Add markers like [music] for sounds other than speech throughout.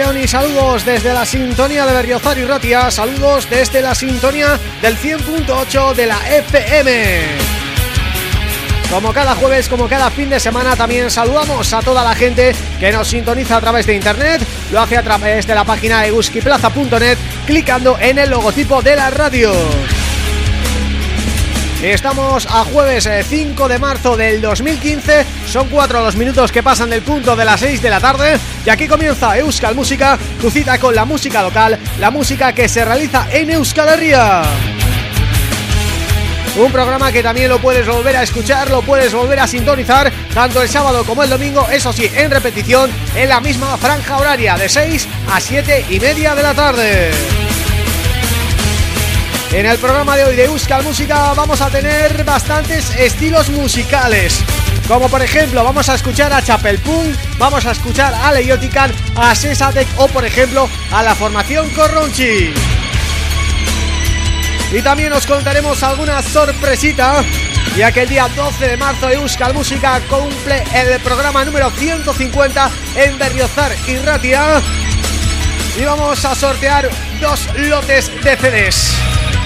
Y saludos desde la sintonía de Berriozar y Ratia, saludos desde la sintonía del 100.8 de la FM. Como cada jueves, como cada fin de semana, también saludamos a toda la gente que nos sintoniza a través de internet, lo hace a través de la página eguskiplaza.net, clicando en el logotipo de la radio. Estamos a jueves 5 de marzo del 2015 Son cuatro los minutos que pasan del punto de las 6 de la tarde Y aquí comienza Euskal Música Tu cita con la música local La música que se realiza en Euskal Herria un programa que también lo puedes volver a escuchar, lo puedes volver a sintonizar tanto el sábado como el domingo, eso sí, en repetición, en la misma franja horaria de 6 a 7 y media de la tarde. En el programa de hoy de Euskal Música vamos a tener bastantes estilos musicales como por ejemplo vamos a escuchar a Chapel Punk, vamos a escuchar a Leiotican, a Sesatec o por ejemplo a la formación Corronchi. Y también os contaremos alguna sorpresita ya que el día 12 de marzo Euskal Música cumple el programa número 150 en Berriozar y Ratia y vamos a sortear dos lotes de CDs.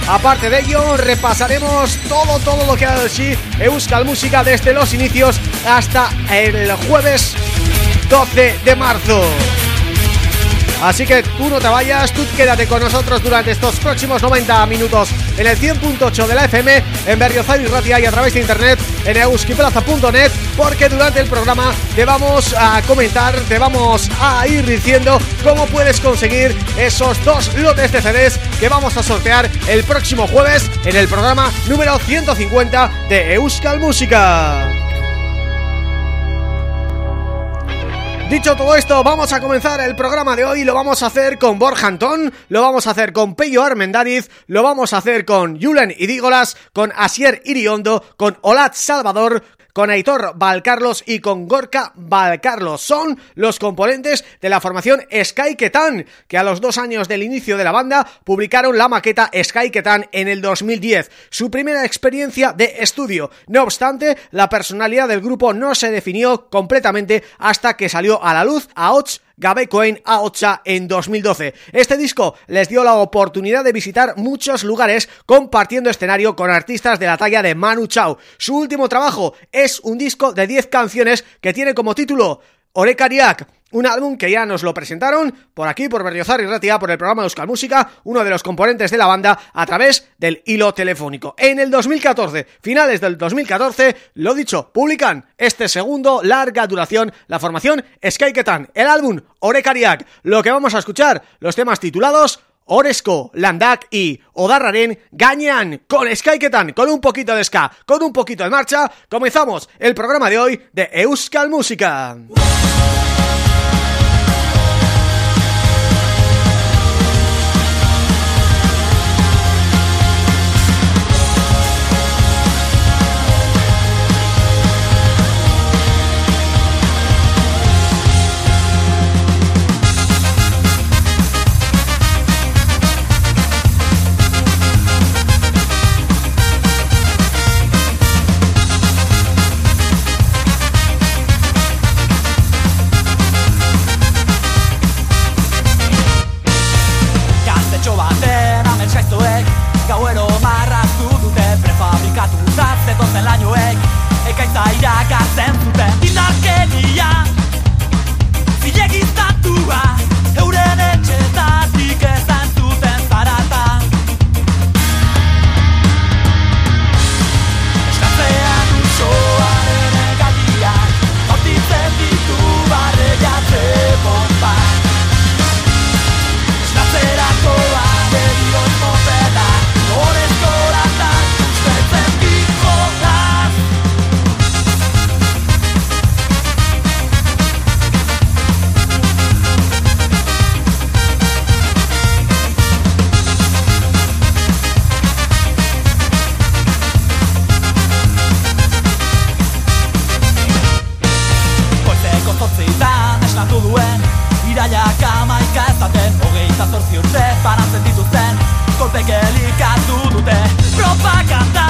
Aparte de ello, repasaremos todo, todo lo que ha dado sí Euskal Música desde los inicios hasta el jueves 12 de marzo. Así que tú no te vayas, tú quédate con nosotros durante estos próximos 90 minutos en el 100.8 de la FM, en Berriozar y Ratia y a través de internet en euskiplaza.net porque durante el programa te vamos a comentar, te vamos a ir diciendo cómo puedes conseguir esos dos lotes de CDs que vamos a sortear el próximo jueves en el programa número 150 de Euskal Música. Dicho todo esto, vamos a comenzar el programa de hoy Lo vamos a hacer con Borja Antón Lo vamos a hacer con Peyo Armendariz Lo vamos a hacer con Julen Idígolas Con Asier Iriondo Con Olat Salvador con Aitor Valcarlos y con Gorka Valcarlos. Son los componentes de la formación Sky Ketan, que a los dos años del inicio de la banda publicaron la maqueta Sky Ketan en el 2010, su primera experiencia de estudio. No obstante, la personalidad del grupo no se definió completamente hasta que salió a la luz a Ots Gabecoin a Ocha en 2012. Este disco les dio la oportunidad de visitar muchos lugares compartiendo escenario con artistas de la talla de Manu Chao. Su último trabajo es un disco de 10 canciones que tiene como título Orekariak, un álbum que ya nos lo presentaron por aquí, por Berriozar y Ratia, por el programa Euskal Música, uno de los componentes de la banda, a través del hilo telefónico. En el 2014, finales del 2014, lo dicho, publican este segundo larga duración, la formación Skyketan, el álbum Orekariak. Lo que vamos a escuchar, los temas titulados Oresco, Landak y Odarraren Gañan con Skyketan, con un poquito de ska, con un poquito de marcha, comenzamos el programa de hoy de Euskal Música. Gaia ga sentu Kezka ez daten, hogeita zortzi urte Zaratzen dituzten, kolpe gelikatu dute. Propaganda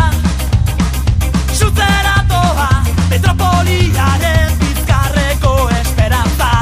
Xutzera doa Metropoliaren bizkarreko esperanza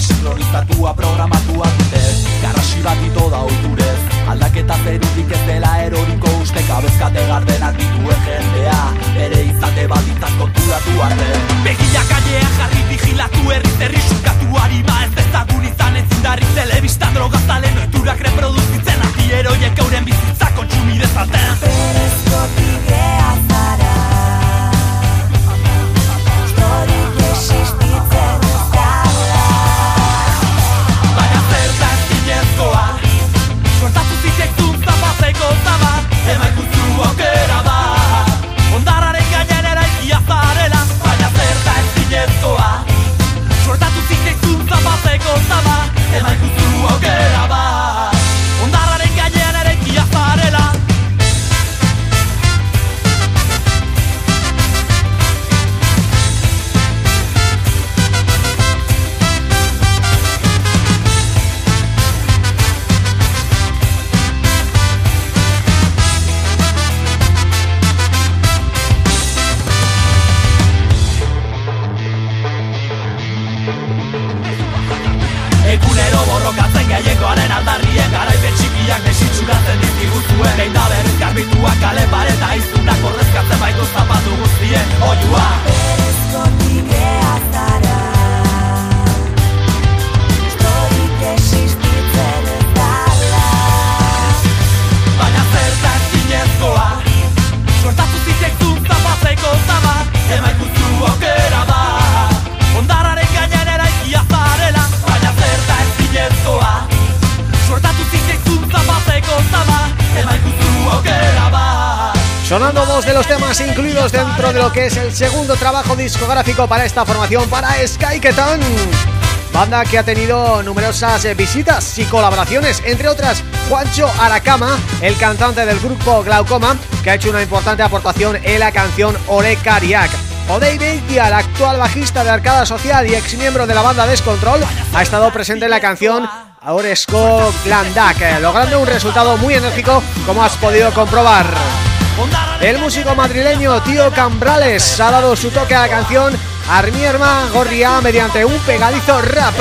sistema sincronizatua programatua dute. Garrasi bat ito da oiturez Aldaketa zerudik ez dela eroriko uste. Kabezkate gardenak dituen jendea. Ere izate bat ditzat konturatu arte. Begiak gainea jarri vigilatu herri zerri sukatu harima Ez ezagun izan ez indarri telebista drogazalen Oiturak reproduzitzen ati eroiek euren bizitza kontsumidezaten Perezko tigea zara. Historik existitzen letto a soltanto ti che tutta basta e costava e mai incluidos dentro de lo que es el segundo trabajo discográfico para esta formación, para Sky Ketan. Banda que ha tenido numerosas eh, visitas y colaboraciones, entre otras Juancho Aracama, el cantante del grupo Glaucoma, que ha hecho una importante aportación en la canción Ore Kariak. Odey Beitia, el actual bajista de Arcada Social y ex miembro de la banda Descontrol, ha estado presente en la canción Auresco Glandak, eh, logrando un resultado muy enérgico como has podido comprobar. El músico madrileño Tío Cambrales ha dado su toque a la canción Armierma Gorria mediante un pegadizo rap.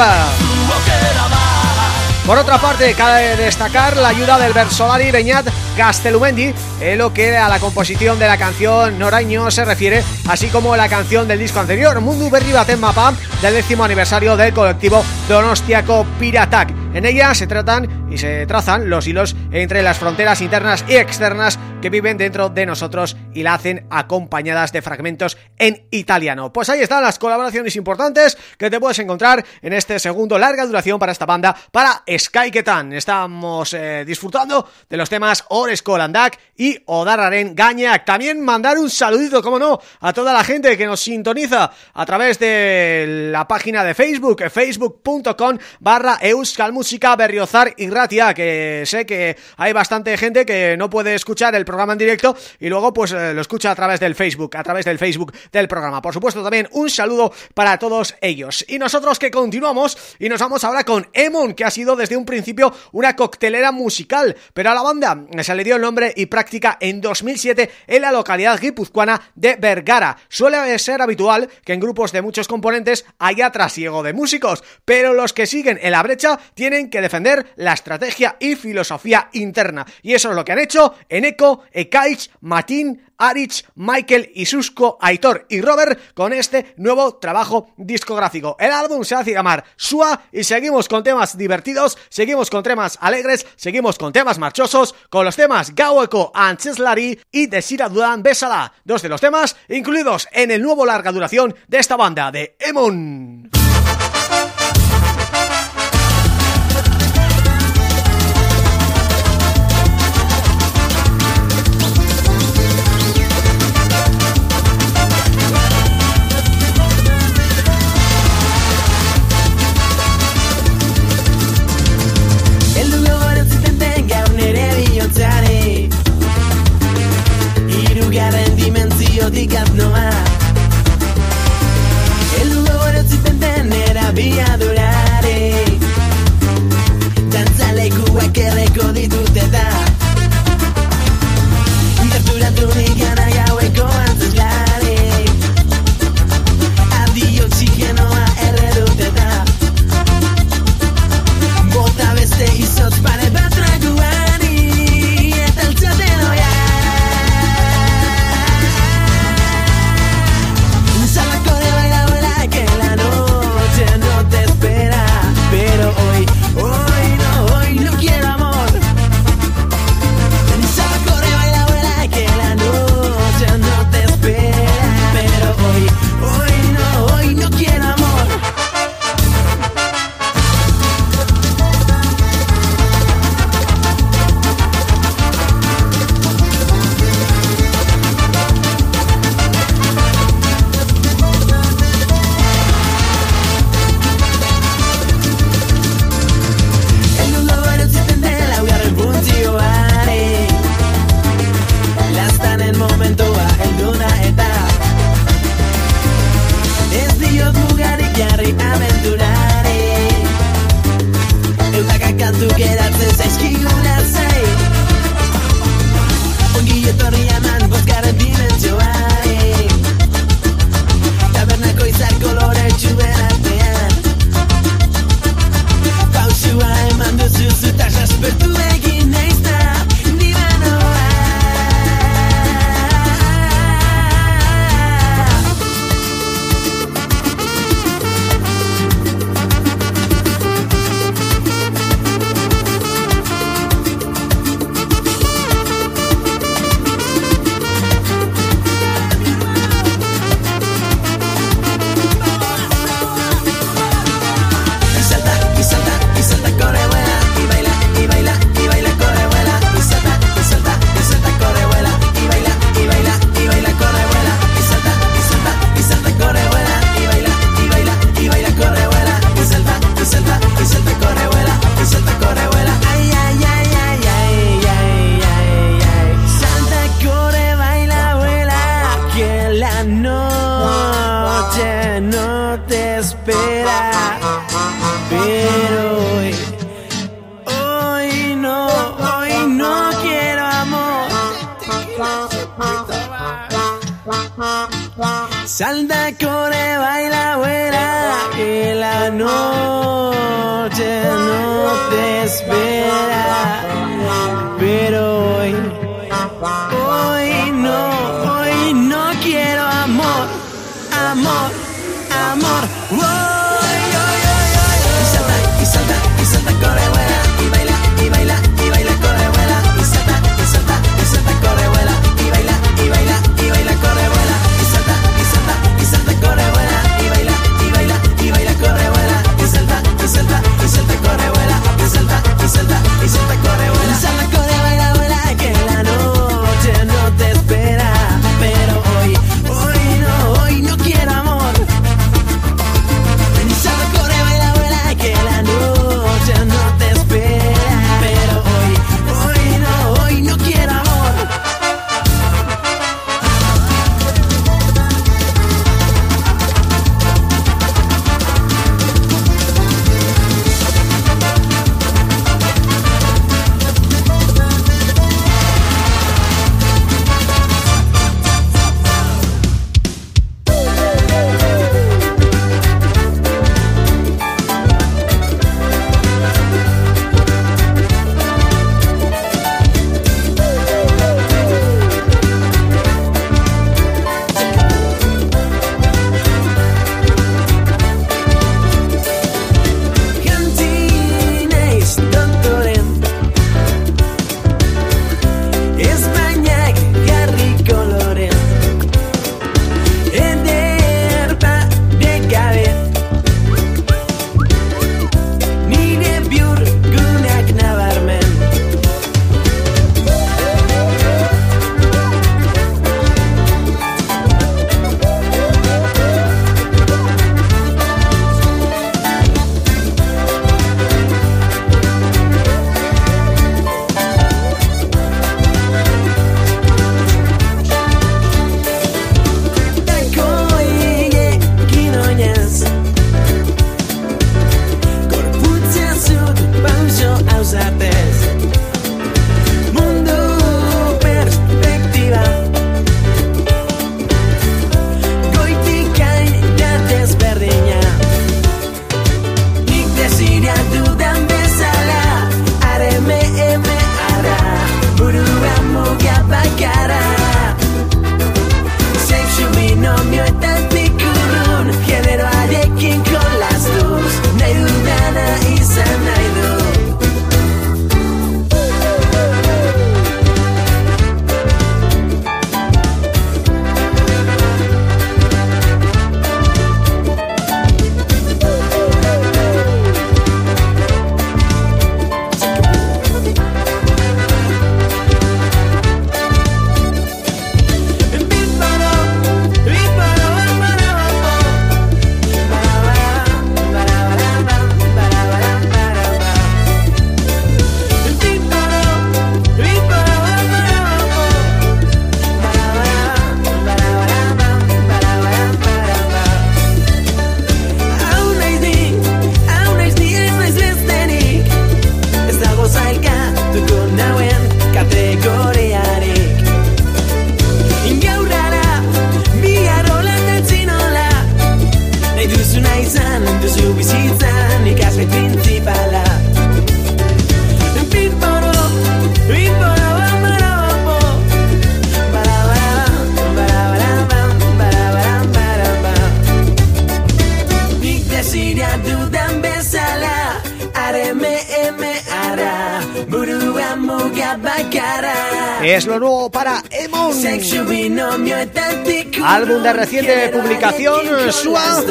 Por otra parte, cabe destacar la ayuda del versolari Beñat Gastelumendi en lo que a la composición de la canción Noraño se refiere, así como la canción del disco anterior, Mundu Berri Baten Mapa, del décimo aniversario del colectivo Donostiaco Piratak. En ella se tratan y se trazan los hilos entre las fronteras internas y externas que viven dentro de nosotros y la hacen acompañadas de fragmentos en italiano. Pues ahí están las colaboraciones importantes que te puedes encontrar en este segundo larga duración para esta banda, para Sky Ketan. Estamos eh, disfrutando de los temas Oresco Landak y Odarraren Gañak. También mandar un saludito, como no, a toda la gente que nos sintoniza a través de la página de Facebook, facebook.com barra Euskal Música Berriozar y Ratia, que sé que hay bastante gente que no puede escuchar el programa en directo y luego pues eh, lo escucha a través del Facebook, a través del Facebook del programa. Por supuesto también un saludo para todos ellos. Y nosotros que continuamos y nos vamos ahora con Emon, que ha sido desde un principio una coctelera musical, pero a la banda se le dio el nombre y práctica en 2007 en la localidad guipuzcoana de Vergara. Suele ser habitual que en grupos de muchos componentes haya trasiego de músicos, pero los que siguen en la brecha tienen que defender la estrategia y filosofía interna. Y eso es lo que han hecho en Eco, Ekaich, Matín, Arich, Michael, Isusco, Aitor y Robert con este nuevo trabajo discográfico. El álbum se hace llamar Sua y seguimos con temas divertidos, seguimos con temas alegres, seguimos con temas marchosos, con los temas Gaueko, Ancheslari y Desira Dudan Besala, dos de los temas incluidos en el nuevo larga duración de esta banda de Emon. Es lo nuevo para Emon. Álbum de reciente publicación, Sua.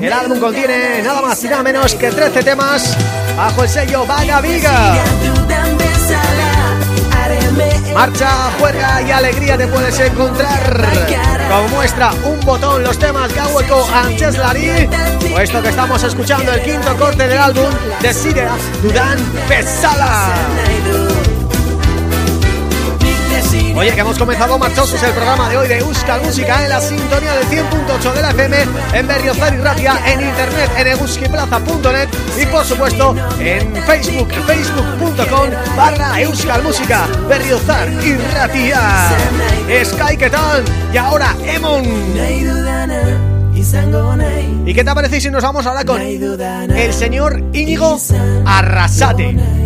El álbum contiene nada más y nada menos que 13 temas bajo el sello Vaga Viga. Marcha, juega y alegría te puedes encontrar Como muestra un botón los temas Gaueco Anches Larí Puesto que estamos escuchando el quinto corte del álbum de Siria Dudan Pesala Oye, que hemos comenzado marchosos el programa de hoy de Euskal Música en la sintonía del 100.8 de la FM, en Berriozar y Ratia, en internet, en euskiplaza.net y por supuesto en Facebook, facebook.com barra Euskal Música, Berriozar y Ratia. Sky, ¿qué tal? Y ahora, Emon. ¿Y qué te parece si nos vamos ahora con el señor Íñigo Arrasate?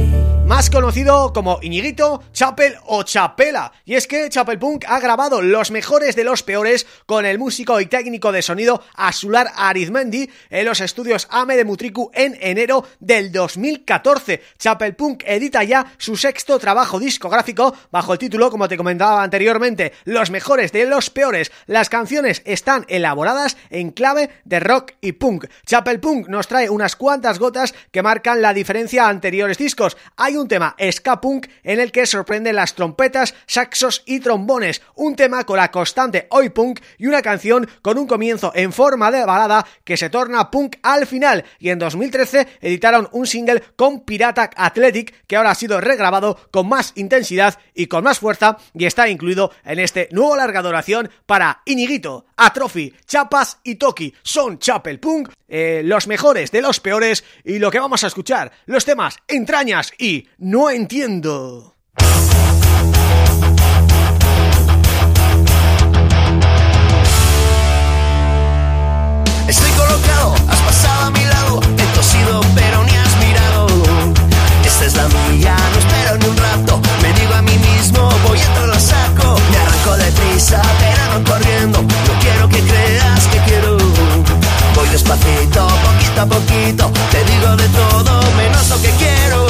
Más conocido como Iñiguito, Chapel o Chapela. Y es que Chapel Punk ha grabado los mejores de los peores con el músico y técnico de sonido Asular Arizmendi en los estudios AME de Mutriku en enero del 2014. Chapel Punk edita ya su sexto trabajo discográfico bajo el título, como te comentaba anteriormente, Los mejores de los peores. Las canciones están elaboradas en clave de rock y punk. Chapel Punk nos trae unas cuantas gotas que marcan la diferencia a anteriores discos. Hay un tema ska punk en el que sorprenden las trompetas, saxos y trombones, un tema con la constante oi punk y una canción con un comienzo en forma de balada que se torna punk al final. Y en 2013 editaron un single con Pirata Athletic que ahora ha sido regrabado con más intensidad y con más fuerza y está incluido en este nuevo larga duración para Iniguito, Atrophy, Chapas y Toki. Son Chapel Punk, eh, los mejores de los peores y lo que vamos a escuchar, los temas Entrañas y no entiendo. Estoy colocado, has pasado a mi lado, he tosido pero ni has mirado. Esta es la mía, no espero ni un rato, me digo a mí mismo, voy arranco deprisa, pero no corriendo, no quiero que creas que quiero. Voy despacito, poquito a poquito, te digo de todo menos lo que quiero.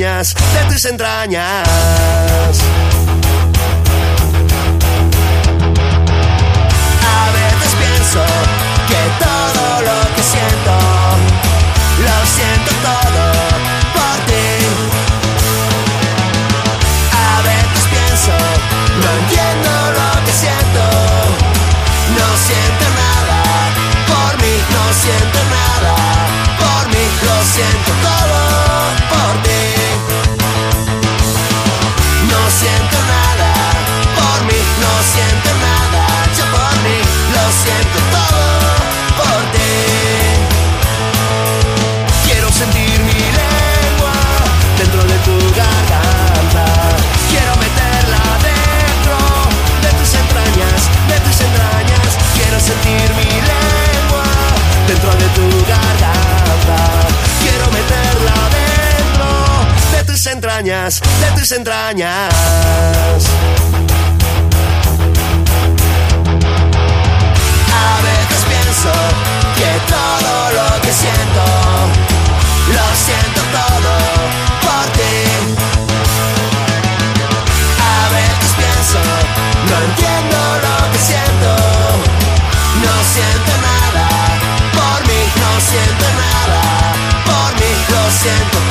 Entrañas, de tus entrañas. De tus entrañas. A veces pienso que todo lo que siento lo siento todo por ti. A veces pienso, no entiendo lo que siento. No siento nada por mí, no siento nada por mí, lo siento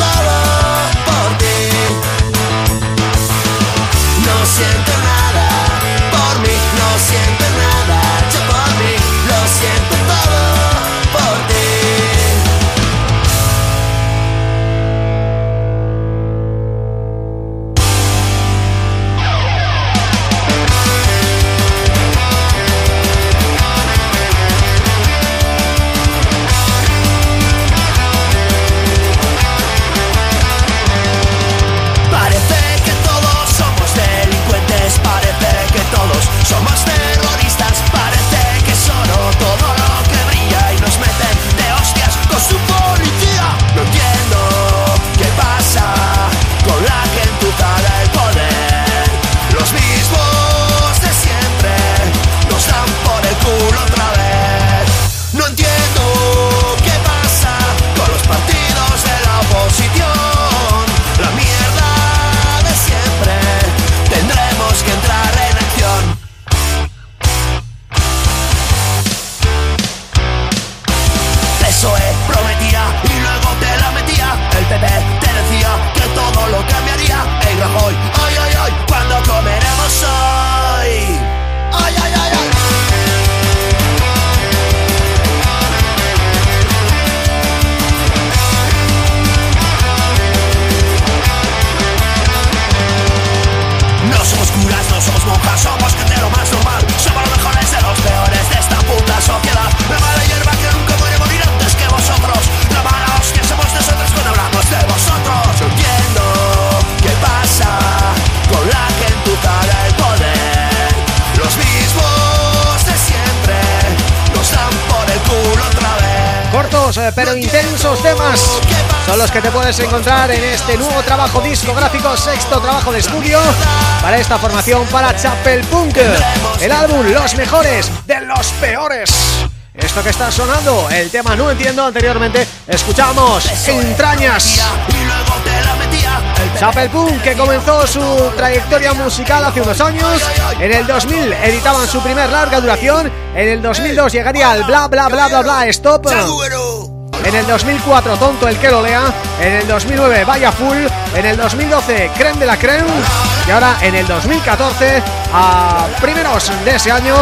son los que te puedes encontrar en este nuevo trabajo discográfico, sexto trabajo de estudio para esta formación para Chapel Punk. El álbum Los Mejores de los Peores. Esto que está sonando, el tema No Entiendo anteriormente, escuchamos Entrañas. Chapel Punk que comenzó su trayectoria musical hace unos años En el 2000 editaban su primer larga duración En el 2002 llegaría el bla bla bla bla bla stop en el 2004 Tonto el que lo lea, en el 2009 Vaya Full, en el 2012 Creme de la Creme y ahora en el 2014 a primeros de ese año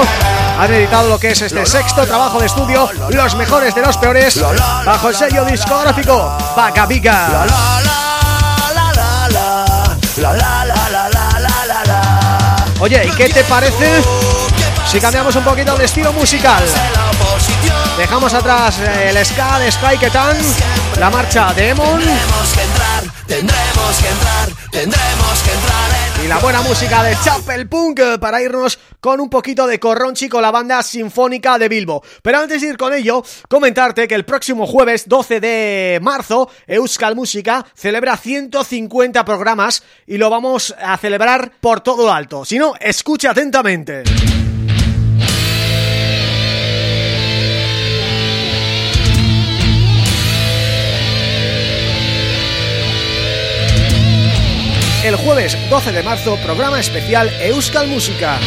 han editado lo que es este sexto trabajo de estudio Los Mejores de los Peores bajo el sello discográfico Paca Pica. Oye, ¿y qué te parece si cambiamos un poquito de estilo musical? Dejamos atrás el ska de Sky Ketan, la marcha de Emon Tendremos que entrar, tendremos que entrar, tendremos que entrar en y la buena música de Chapel Punk para irnos con un poquito de corronchi con la banda sinfónica de Bilbo. Pero antes de ir con ello, comentarte que el próximo jueves 12 de marzo Euskal Música celebra 150 programas y lo vamos a celebrar por todo alto. Si no, escucha atentamente. El jueves 12 de marzo, programa especial Euskal Música.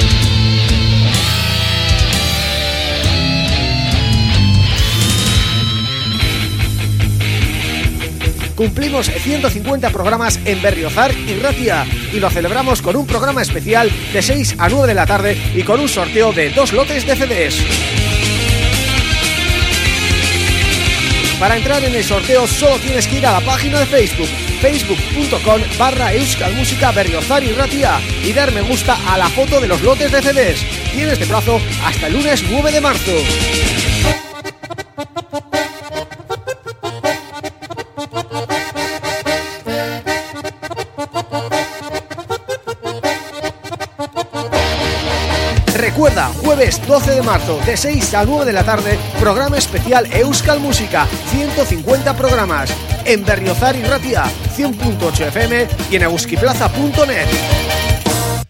Cumplimos 150 programas en Berriozar y Ratia y lo celebramos con un programa especial de 6 a 9 de la tarde y con un sorteo de dos lotes de CDs. Para entrar en el sorteo solo tienes que ir a la página de Facebook facebook.com barra euskalmusica berriozar y ratia y dar me gusta a la foto de los lotes de CDs. Tienes de plazo hasta lunes 9 de marzo. Recuerda, jueves 12 de marzo, de 6 a 9 de la tarde, programa especial Euskal Música, 150 programas, en Berriozar y Ratia, 100.8 FM y en euskiplaza.net.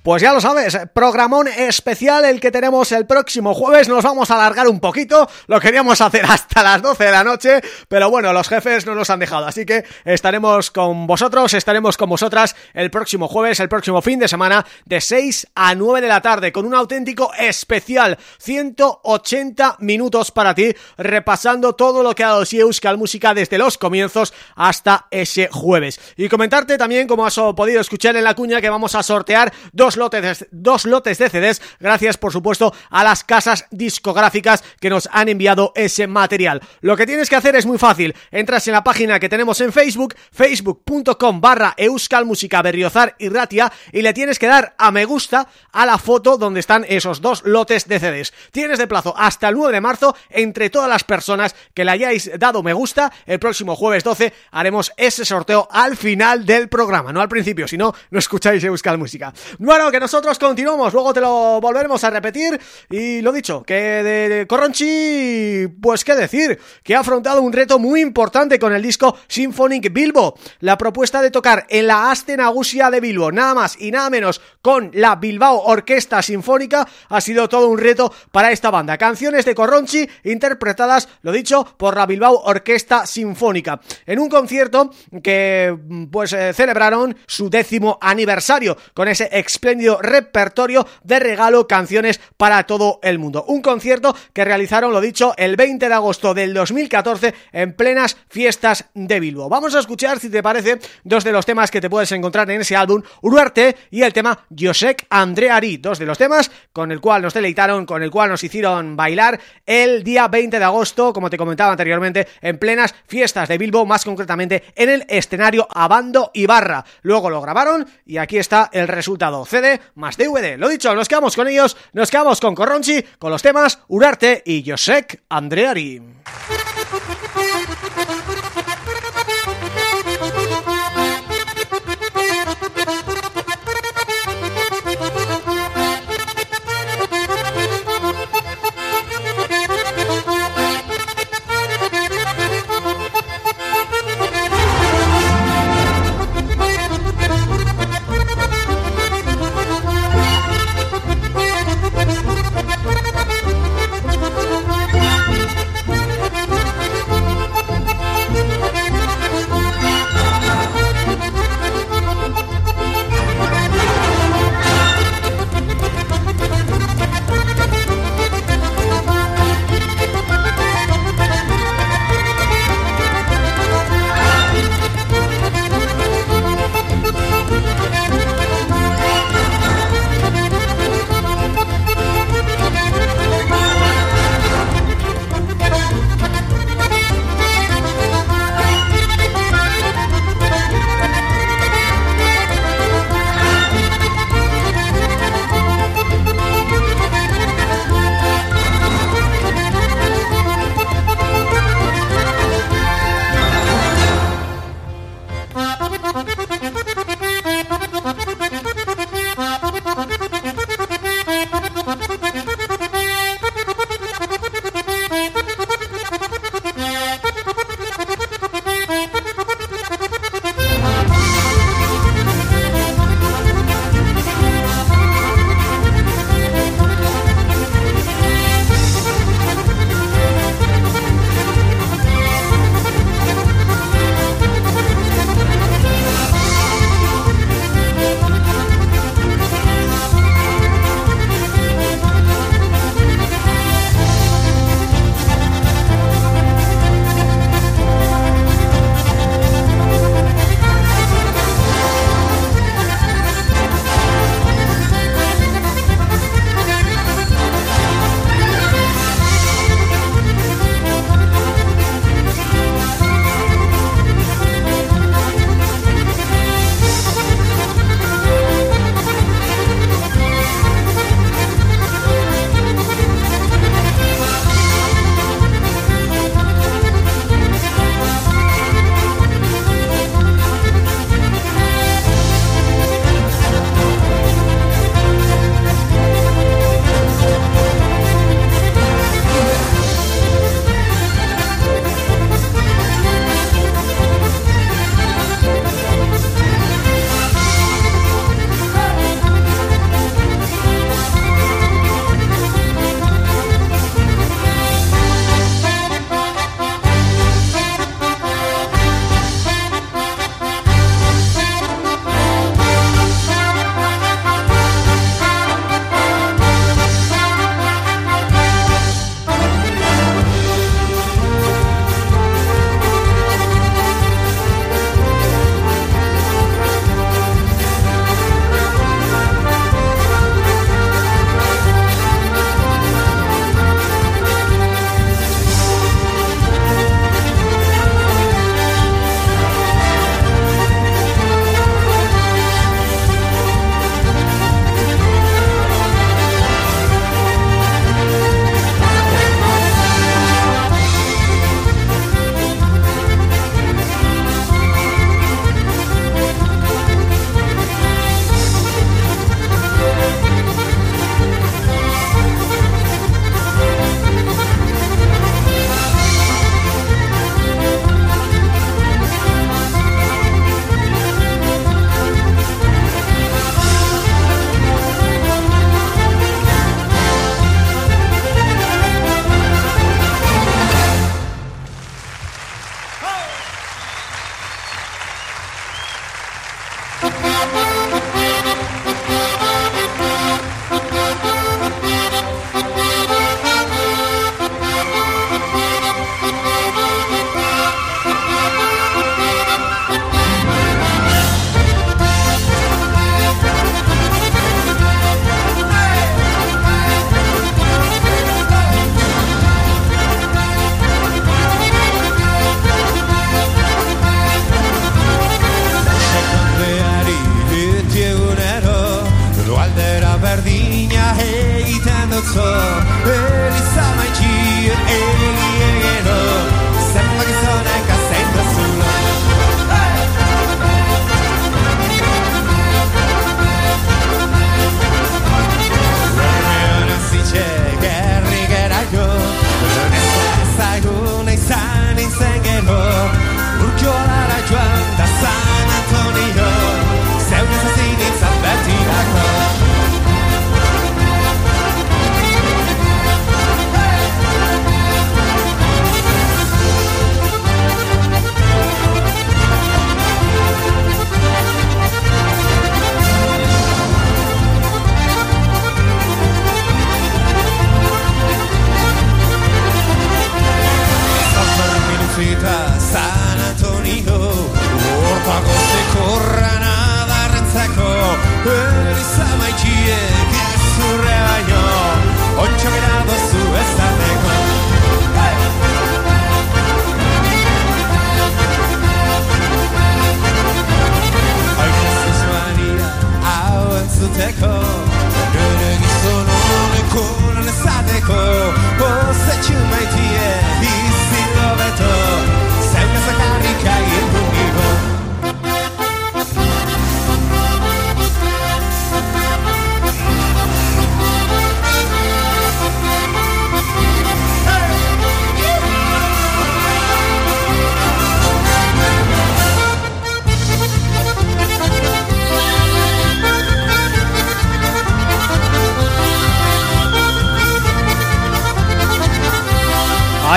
Pues ya lo sabes, programón especial el que tenemos el próximo jueves, nos vamos a alargar un poquito, lo queríamos hacer [laughs] hasta las 12 de la noche, pero bueno, los jefes no nos han dejado, así que estaremos con vosotros, estaremos con vosotras el próximo jueves, el próximo fin de semana, de 6 a 9 de la tarde, con un auténtico especial, 180 minutos para ti, repasando todo lo que ha dado si Euskal Música desde los comienzos hasta ese jueves. Y comentarte también, como has podido escuchar en la cuña, que vamos a sortear dos lotes, dos lotes de CDs, gracias por supuesto a las casas discográficas que nos han enviado ese material. Lo que tienes que hacer es muy fácil, entras en la página que tenemos en Facebook, facebook.com barra euskalmusica berriozar y ratia y le tienes que dar a me gusta a la foto donde están esos dos lotes de CDs. Tienes de plazo hasta el 9 de marzo entre todas las personas que le hayáis dado me gusta, el próximo jueves 12 haremos ese sorteo al final del programa, no al principio, si no, no escucháis Euskal Música. Que nosotros continuamos, luego te lo volveremos a repetir. Y lo dicho, que de, Corronchi, pues qué decir, que ha afrontado un reto muy importante con el disco Symphonic Bilbo, la propuesta de tocar en la Aste Nagusia de Bilbo, nada más y nada menos con la Bilbao Orquesta Sinfónica, ha sido todo un reto para esta banda, canciones de Corronchi interpretadas, lo dicho, por la Bilbao Orquesta Sinfónica, en un concierto que pues eh, celebraron su décimo aniversario con ese repertorio de regalo canciones para todo el mundo. Un concierto que realizaron, lo dicho, el 20 de agosto del 2014 en plenas fiestas de Bilbo. Vamos a escuchar, si te parece, dos de los temas que te puedes encontrar en ese álbum, Uruarte y el tema Josek Andreari, dos de los temas con el cual nos deleitaron, con el cual nos hicieron bailar el día 20 de agosto, como te comentaba anteriormente, en plenas fiestas de Bilbo, más concretamente en el escenario Abando Ibarra. Luego lo grabaron y aquí está el resultado, CD más DVD. Lo dicho, nos quedamos con ellos, nos quedamos con Corronchi, con los temas Urarte y Josek Andreari.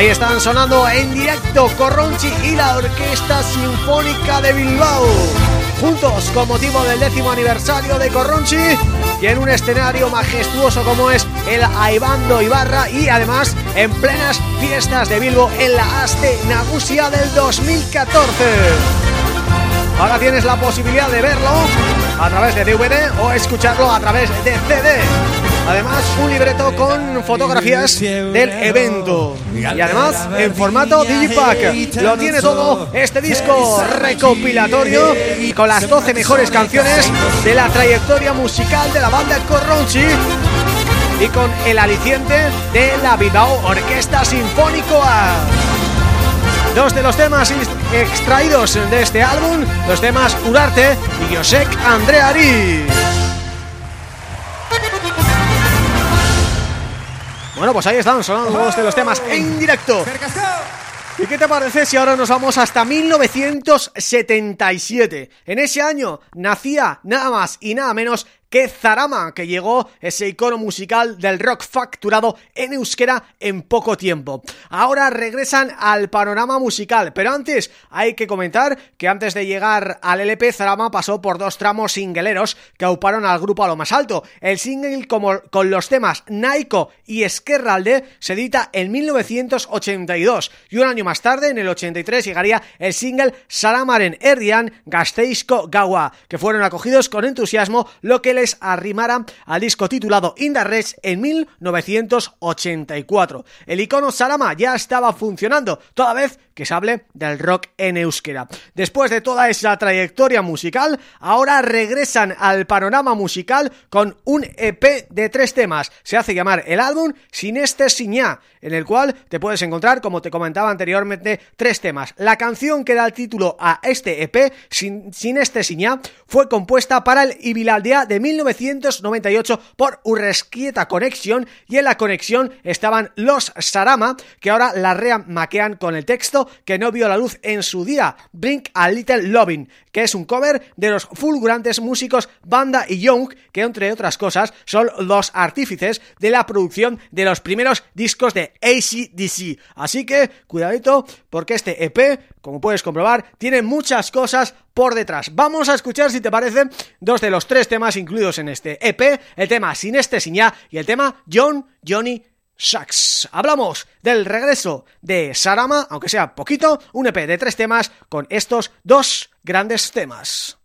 Ahí están sonando en directo Corronchi y la Orquesta Sinfónica de Bilbao. Juntos con motivo del décimo aniversario de Corronchi Y en un escenario majestuoso como es el Aibando Ibarra Y además en plenas fiestas de Bilbo en la Aste Nagusia del 2014 Ahora tienes la posibilidad de verlo a través de DVD o escucharlo a través de CD Además, un libreto con fotografías del evento. Y además, en formato Digipack. Lo tiene todo este disco recopilatorio Con las 12 mejores canciones de la trayectoria musical de la banda Corronchi Y con el aliciente de la Bilbao Orquesta Sinfónico A Dos de los temas extraídos de este álbum Los temas Urarte y Josek Andreari Bueno, pues ahí están sonando dos de los temas en directo ¿Y qué te parece si ahora nos vamos hasta 1977? En ese año nacía nada más y nada menos que Zarama, que llegó ese icono musical del rock facturado en euskera en poco tiempo. Ahora regresan al panorama musical, pero antes hay que comentar que antes de llegar al LP, Zarama pasó por dos tramos singueleros que auparon al grupo a lo más alto. El single como, con los temas Naiko y Esquerralde se edita en 1982 y un año más tarde, en el 83, llegaría el single Saramaren Erdian Gasteizko Gawa, que fueron acogidos con entusiasmo, lo que les arrimara al disco titulado Indarres en 1984. El icono Salama ya estaba funcionando, toda vez que se hable del rock en euskera. Después de toda esa trayectoria musical, ahora regresan al panorama musical con un EP de tres temas. Se hace llamar el álbum Sin este Siñá, en el cual te puedes encontrar, como te comentaba anteriormente, tres temas. La canción que da el título a este EP, Sin, Sin este Siñá, fue compuesta para el Ibilandea de 1998 por Urresquieta Connection y en la conexión estaban los Sarama, que ahora la remaquean con el texto que no vio la luz en su día, Blink a Little Loving, que es un cover de los fulgurantes músicos Banda y Young, que entre otras cosas son los artífices de la producción de los primeros discos de ACDC. Así que, cuidadito, porque este EP, como puedes comprobar, tiene muchas cosas por detrás. Vamos a escuchar, si te parece, dos de los tres temas incluidos en este EP, el tema Sin este sin ya y el tema John Johnny Sax. Hablamos del regreso de Sarama, aunque sea poquito, un EP de tres temas con estos dos grandes temas.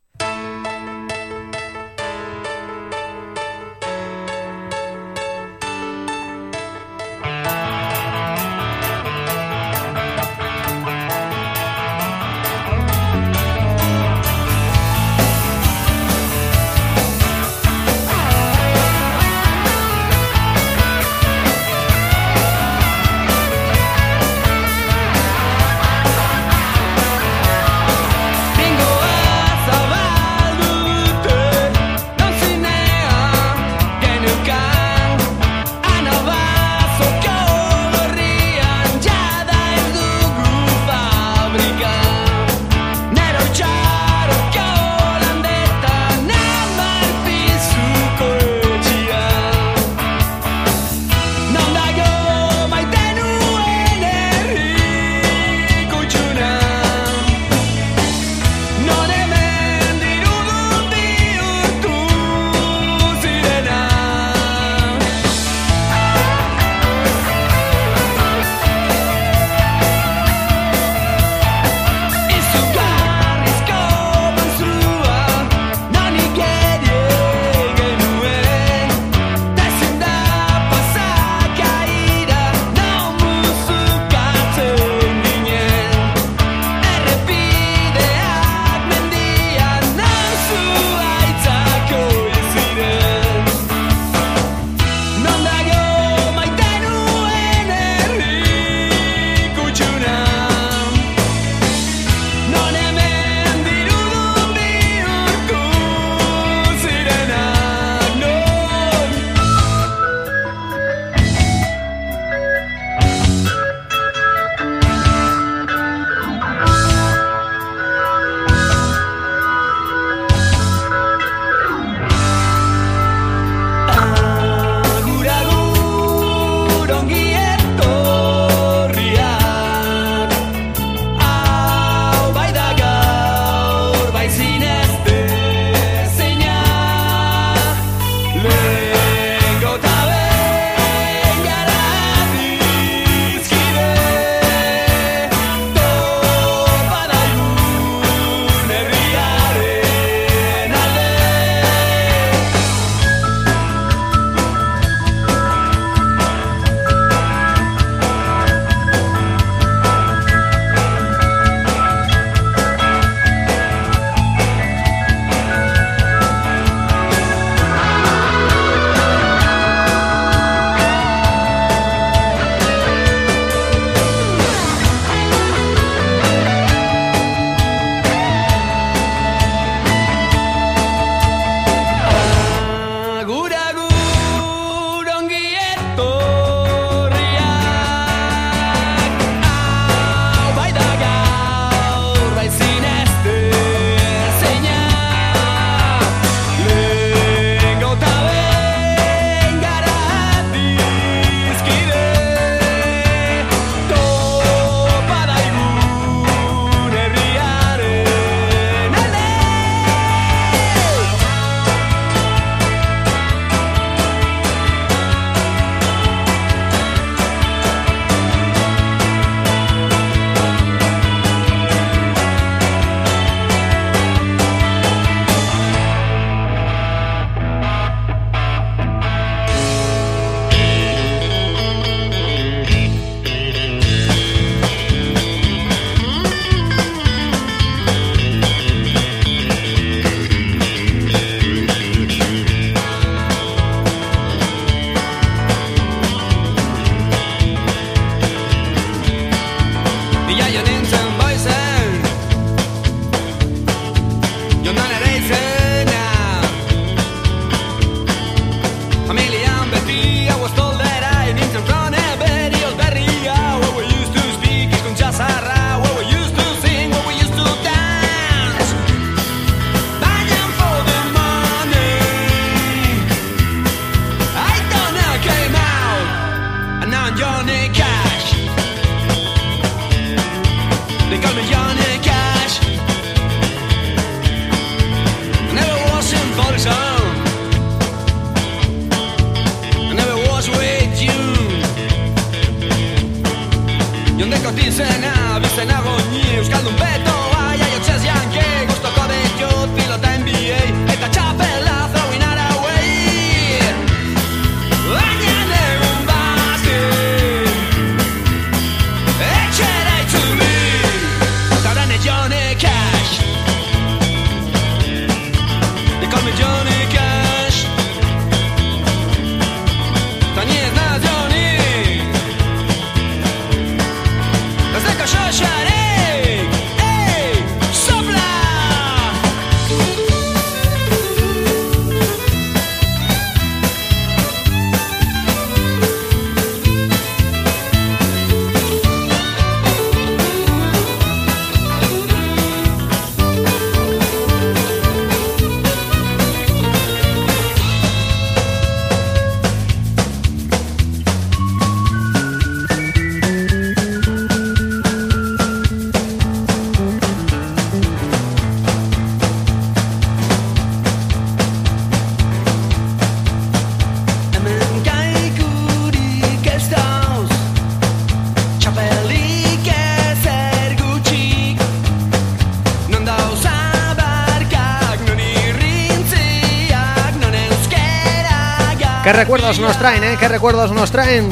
Nos traen, eh? ¿Qué recuerdos nos traen?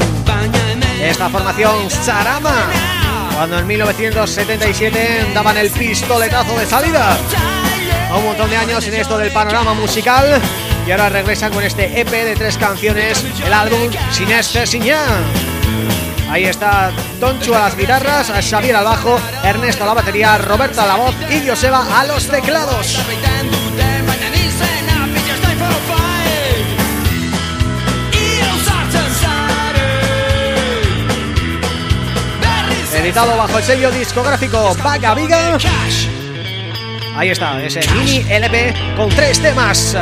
Esta formación Sarama Cuando en 1977 daban el pistoletazo de salida un montón de años en esto del panorama musical Y ahora regresan con este EP de tres canciones El álbum Sin este sin ya Ahí está Tonchu a las guitarras, Xavier al bajo, Ernesto a la batería, Roberto a la voz y Joseba a los teclados. Editado bajo el sello discográfico Vaga Viga. Ahí está, ese mini LP con tres temas.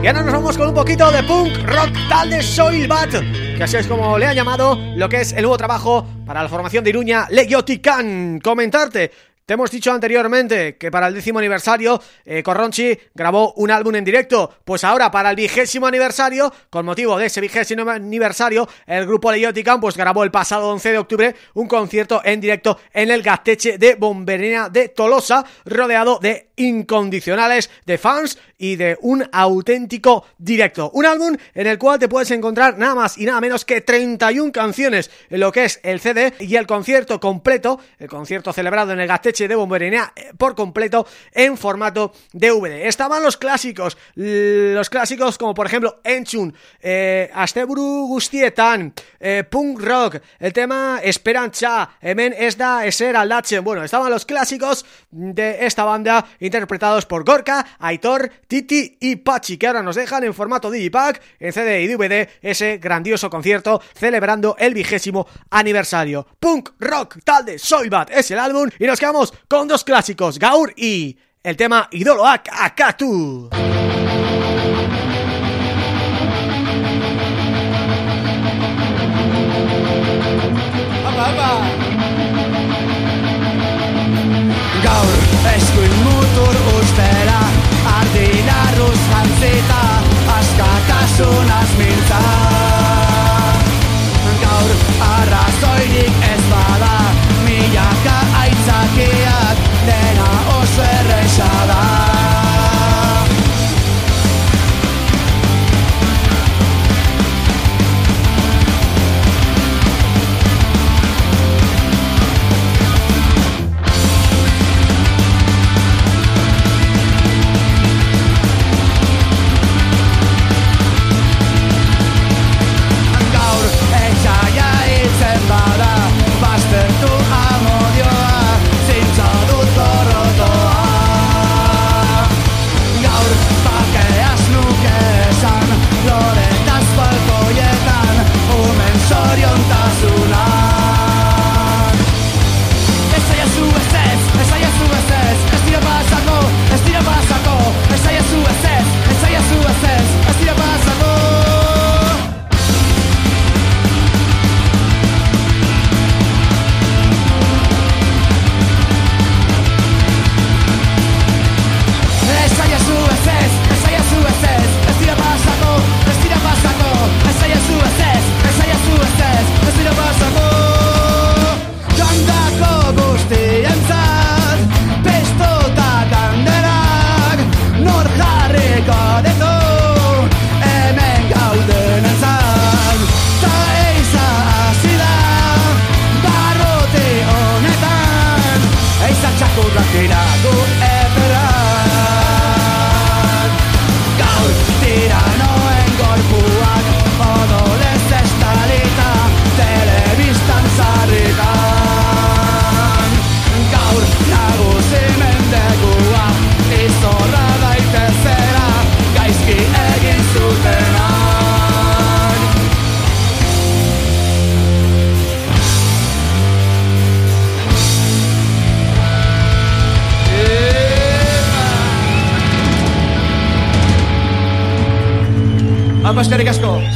Y ahora nos vamos con un poquito de punk rock tal de Soilbat Que así es como le han llamado lo que es el nuevo trabajo para la formación de Iruña Legiotican Comentarte te hemos dicho anteriormente que para el décimo aniversario eh, Corronchi grabó un álbum en directo, pues ahora para el vigésimo aniversario, con motivo de ese vigésimo aniversario, el grupo Leiotican pues grabó el pasado 11 de octubre un concierto en directo en el Gasteche de Bomberina de Tolosa, rodeado de incondicionales de fans y de un auténtico directo. Un álbum en el cual te puedes encontrar nada más y nada menos que 31 canciones en lo que es el CD y el concierto completo, el concierto celebrado en el Gasteche de Bomberina eh, por completo en formato DVD. Estaban los clásicos, los clásicos como por ejemplo Enchun, eh, Asteburu Gustietan, eh, Punk Rock, el tema Esperanza, Hemen Esda Eser Aldachen, bueno, estaban los clásicos de esta banda interpretados por Gorka, Aitor, Titi y Pachi, que ahora nos dejan en formato Digipack, en CD y DVD, ese grandioso concierto celebrando el vigésimo aniversario. Punk Rock tal de Soybat es el álbum y nos quedamos con dos clásicos, Gaur y el tema Idolo Akatu. Gaur eskuin mutur ustera Ardi larruz jantzita Askatasun azmiltza Gaur arrazoirik ez bada Milaka aitzakiak Dena oso erresa Vamos, Terry Casco.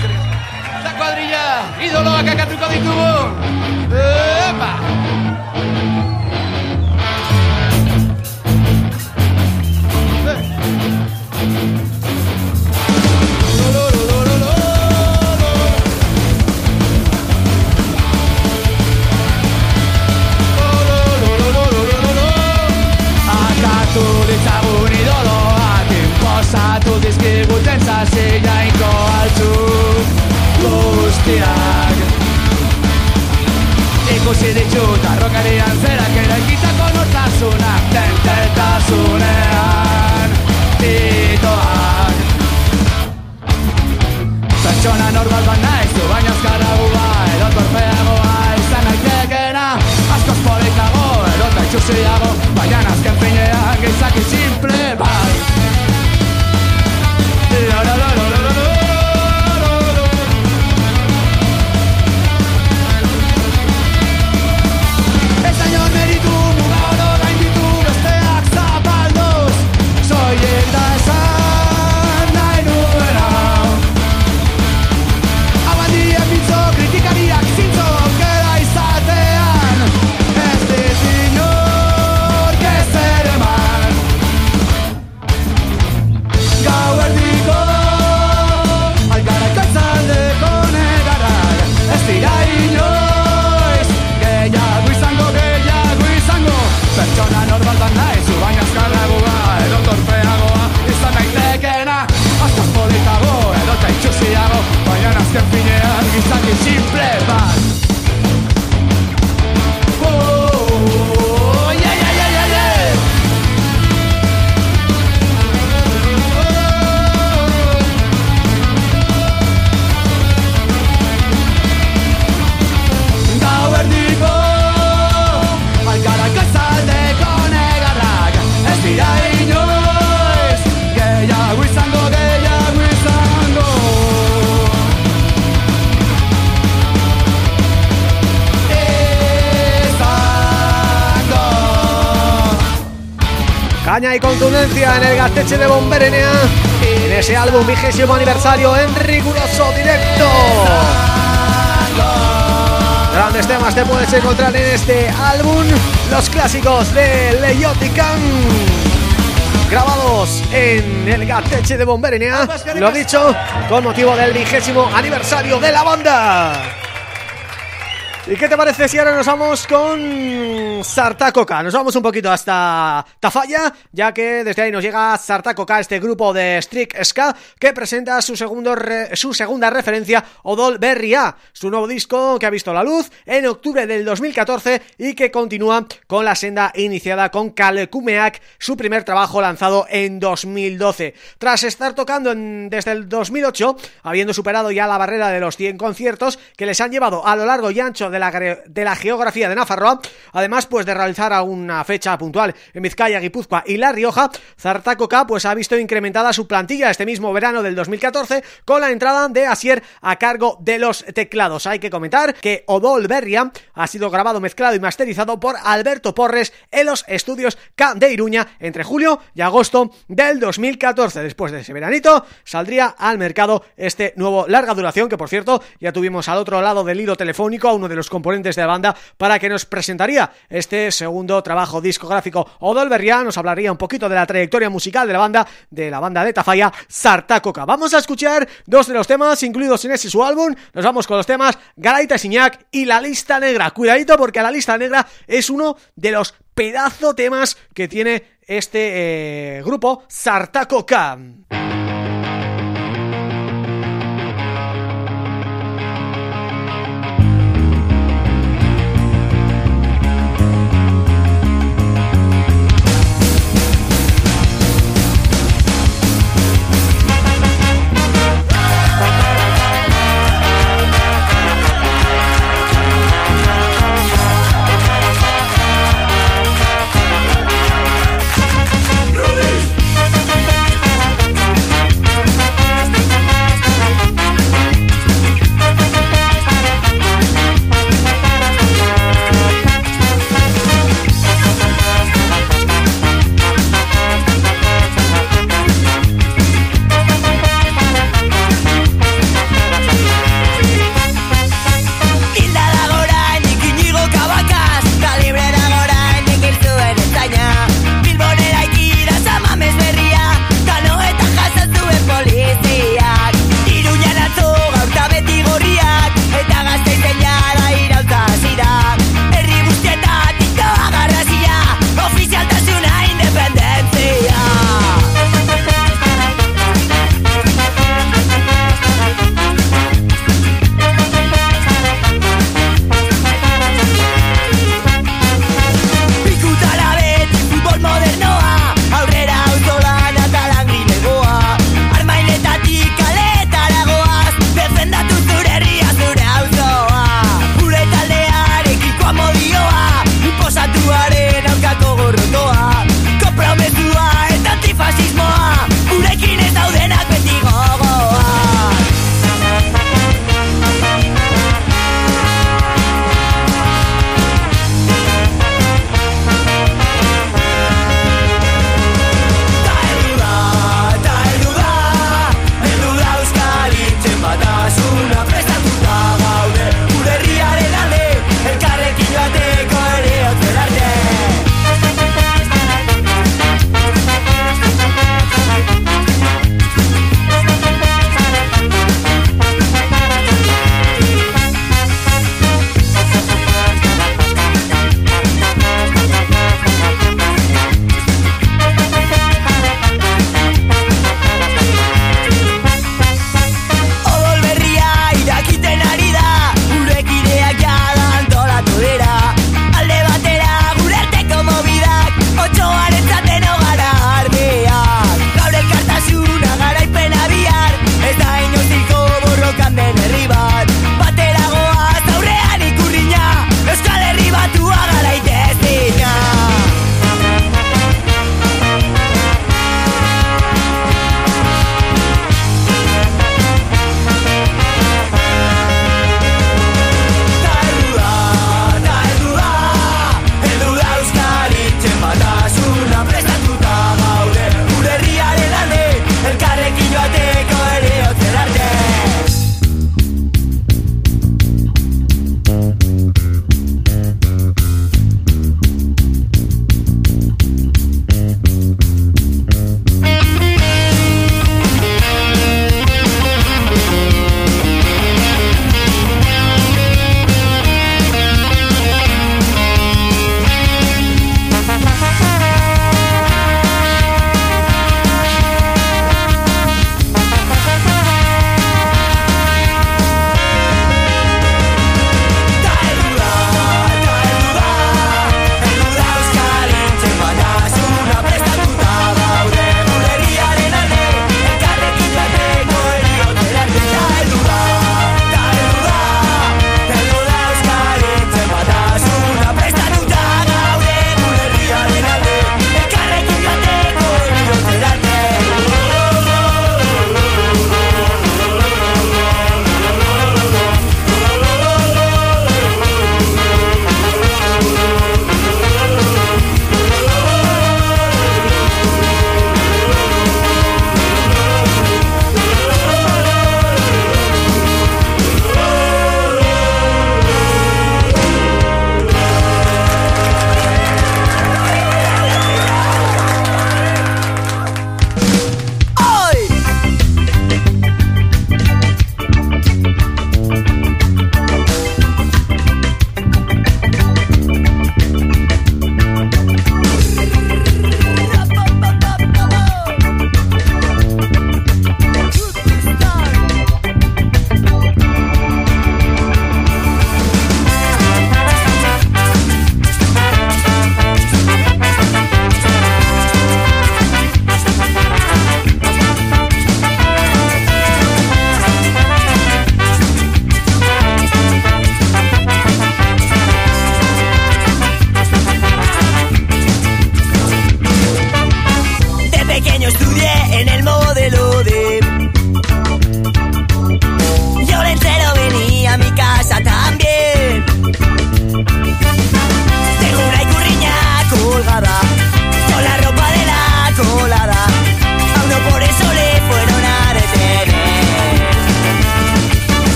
Gasteche de Bomberenea En ese álbum vigésimo aniversario en riguroso directo. Grandes temas te puedes encontrar en este álbum Los clásicos de Leyotican Grabados en el gasteche de Bomberenea Lo dicho, con motivo del vigésimo aniversario de la banda ¿Y qué te parece si ahora nos vamos con Sartacoca? Nos vamos un poquito hasta Tafalla, ya que desde ahí nos llega Sartacoca, este grupo de Strict Ska, que presenta su segundo su segunda referencia, Odol Berria, su nuevo disco que ha visto la luz en octubre del 2014 y que continúa con la senda iniciada con Kalekumeak, su primer trabajo lanzado en 2012. Tras estar tocando en- desde el 2008, habiendo superado ya la barrera de los 100 conciertos que les han llevado a lo largo y ancho de la, gre- de la geografía de Nafarroa, además pues de realizar alguna fecha puntual en Vizcaya, Guipúzcoa y La Rioja, Zartacoca pues ha visto incrementada su plantilla este mismo verano del 2014 con la entrada de Asier a cargo de los teclados. Hay que comentar que Odol Berria ha sido grabado, mezclado y masterizado por Alberto Porres en los estudios K de Iruña entre julio y agosto del 2014. Después de ese veranito saldría al mercado este nuevo larga duración que por cierto ya tuvimos al otro lado del hilo telefónico a uno de los componentes de la banda para que nos presentaría este segundo trabajo discográfico. Odol Berria nos hablaría un poquito de la trayectoria musical de la banda, de la banda de Tafalla, Sartacoca. Vamos a escuchar dos de los temas incluidos en ese su álbum. Nos vamos con los temas Garaita Siñac y La Lista Negra. Cuidadito porque La Lista Negra es uno de los pedazo temas que tiene este eh, grupo Sartacoca.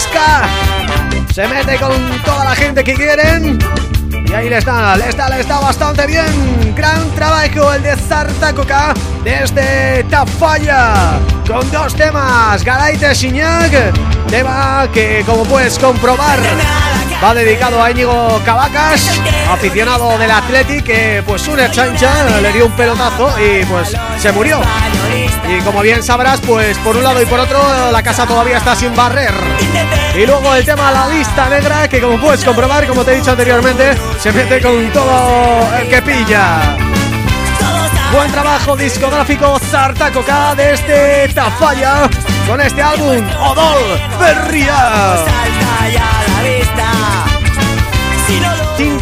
Ska Se mete con toda la gente que quieren. Y ahí le está, le está, le está bastante bien. Gran trabajo el de Zarta Coca Desde Tafalla. Con dos temas Galaite Siñac Tema que como puedes comprobar Va dedicado a Íñigo Cavacas Aficionado del Athletic Que pues una chancha le dio un pelotazo Y pues se murió Y como bien sabrás pues por un lado y por otro La casa todavía está sin barrer y luego el tema La Lista Negra, que como puedes comprobar, como te he dicho anteriormente, se mete con todo el que pilla. Buen trabajo discográfico Zartacoca de este Tafalla con este álbum Odol Berria.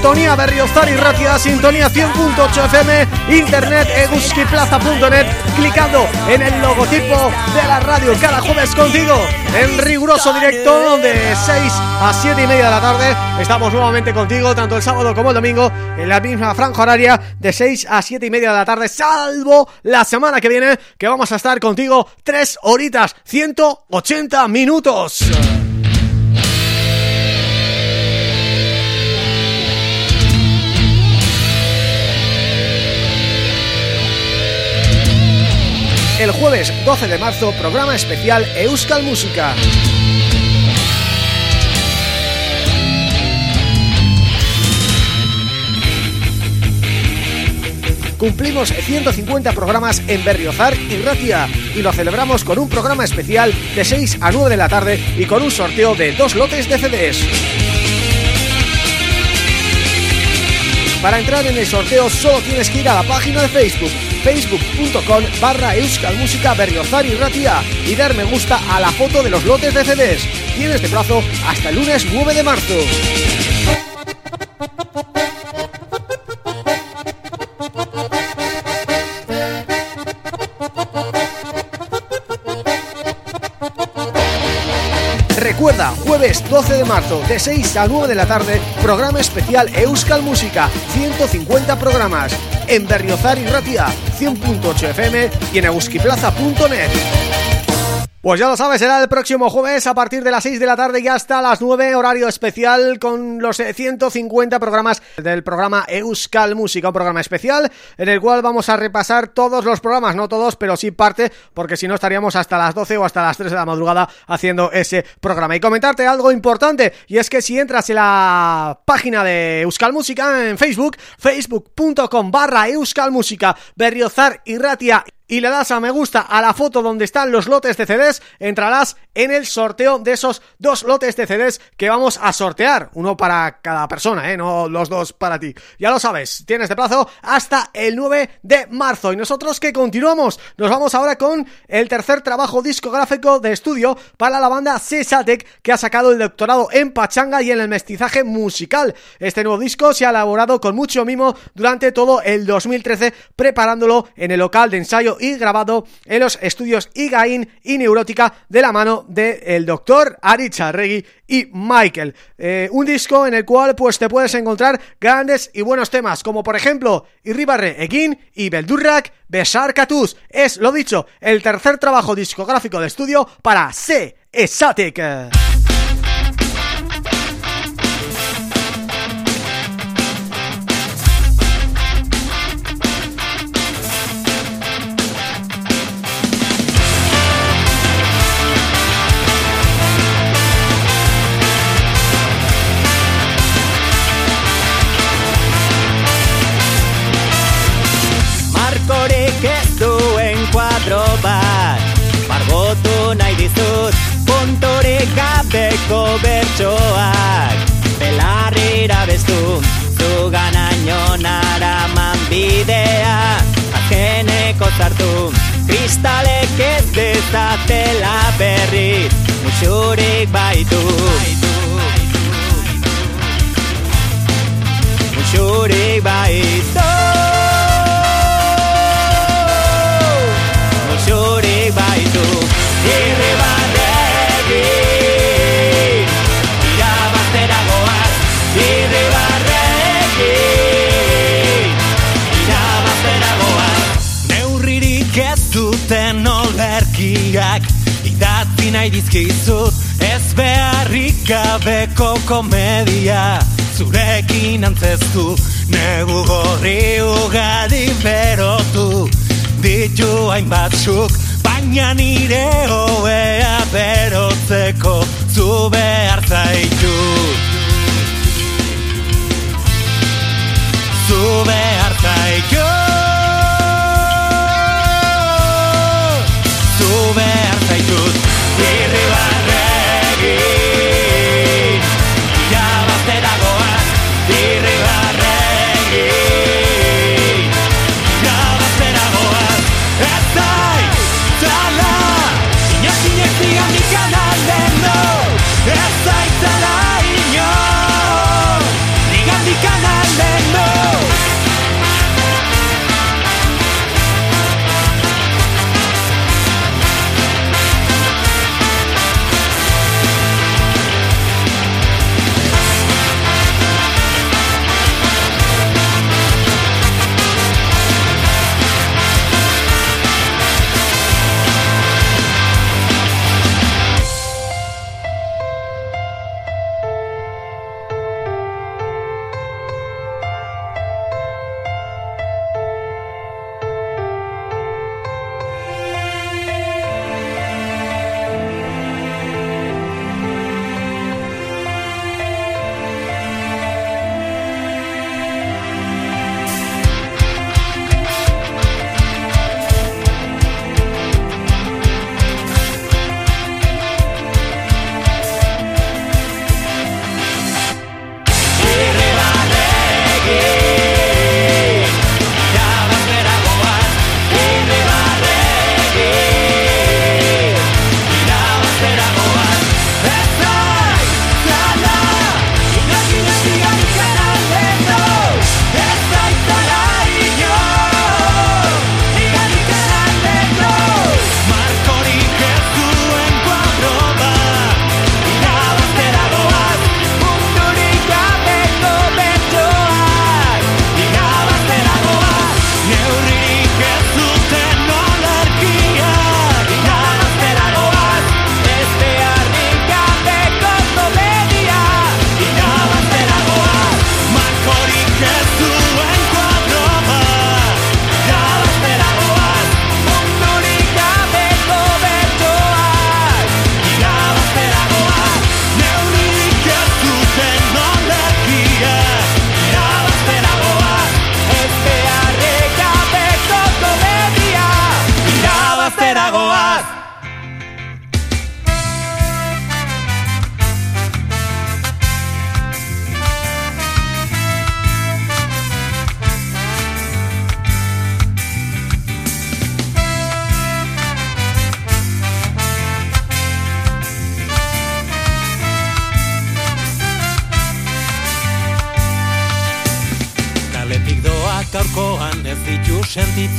Sintonía Berriozar y Ratia, Sintonía 100.8 FM, Internet, eguskiplaza.net, clicando en el logotipo de la radio cada jueves contigo, en riguroso directo de 6 a 7 y media de la tarde. Estamos nuevamente contigo, tanto el sábado como el domingo, en la misma franja horaria de 6 a 7 y media de la tarde, salvo la semana que viene, que vamos a estar contigo 3 horitas, 180 minutos. El jueves 12 de marzo, programa especial Euskal Música. Cumplimos 150 programas en Berriozar y Ratia y lo celebramos con un programa especial de 6 a 9 de la tarde y con un sorteo de dos lotes de CDs. Para entrar en el sorteo solo tienes que ir a la página de Facebook facebook.com barra euskalmusica berriozar y ratia y dar me gusta a la foto de los lotes de CDs. Tienes de plazo hasta el lunes 9 de marzo. Recuerda, jueves 12 de marzo, de 6 a 9 de la tarde, programa especial Euskal Música, 150 programas, en Berriozar y Ratia, 100.8 FM y en aguskiplaza.net. Pues ya lo sabes, será el próximo jueves a partir de las 6 de la tarde y hasta las 9, horario especial con los 150 programas del programa Euskal Música, un programa especial en el cual vamos a repasar todos los programas, no todos, pero sí parte, porque si no estaríamos hasta las 12 o hasta las 3 de la madrugada haciendo ese programa. Y comentarte algo importante, y es que si entras en la página de Euskal Música en Facebook, facebook.com barra Euskal Música, Berriozar y Ratia y le das a me gusta a la foto donde están los lotes de CDs, entrarás en el sorteo de esos dos lotes de CDs que vamos a sortear. Uno para cada persona, ¿eh? No los dos para ti. Ya lo sabes, tienes de plazo hasta el 9 de marzo. Y nosotros que continuamos, nos vamos ahora con el tercer trabajo discográfico de estudio para la banda Cesatec que ha sacado el doctorado en pachanga y en el mestizaje musical. Este nuevo disco se ha elaborado con mucho mimo durante todo el 2013 preparándolo en el local de ensayo y grabado en los estudios Igain y Neurótica de la mano del doctor Ari Charregui y Michael. Eh, un disco en el cual pues te puedes encontrar grandes y buenos temas, como por ejemplo Irribarre Egin y Beldurrak Besar Katus. Es, lo dicho, el tercer trabajo discográfico de estudio para C. Esatic. Gabeko bertsoak Belarrira bestu zuganaino naraman bidea. Azkeneko zartu kristalek ez dezatela berriz Musurik baitu. Musurik baitu nahi dizkizut Ez beharrik gabeko komedia. Zurekin antzestu Negu gorri ugari berotu. Ditu hainbatzuk Baina nire hobea berotzeko Zu behar zaitut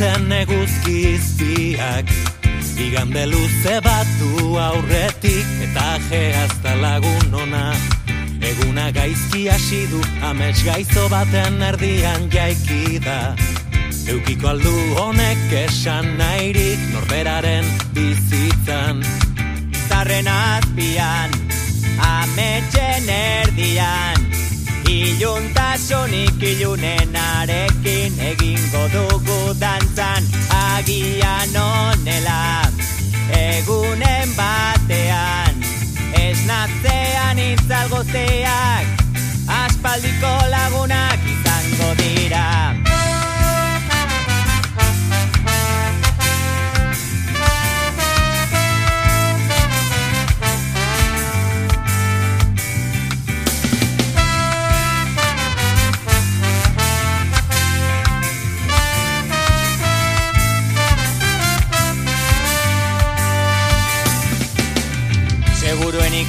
sentitzen neguzkiztiak Igande luze batu aurretik eta jehazta lagun ona. Eguna gaizki hasi du amets gaizo baten erdian jaiki da. Eukiko aldu honek esan nahirik norberaren bizitzan. Zarren azpian, ametxen erdian Iluntasunik ilunenarekin egingo dugu dantzan Agian onela, egunen batean. Esnatzean itzal guztiak, aspaldiko lagunak izango dira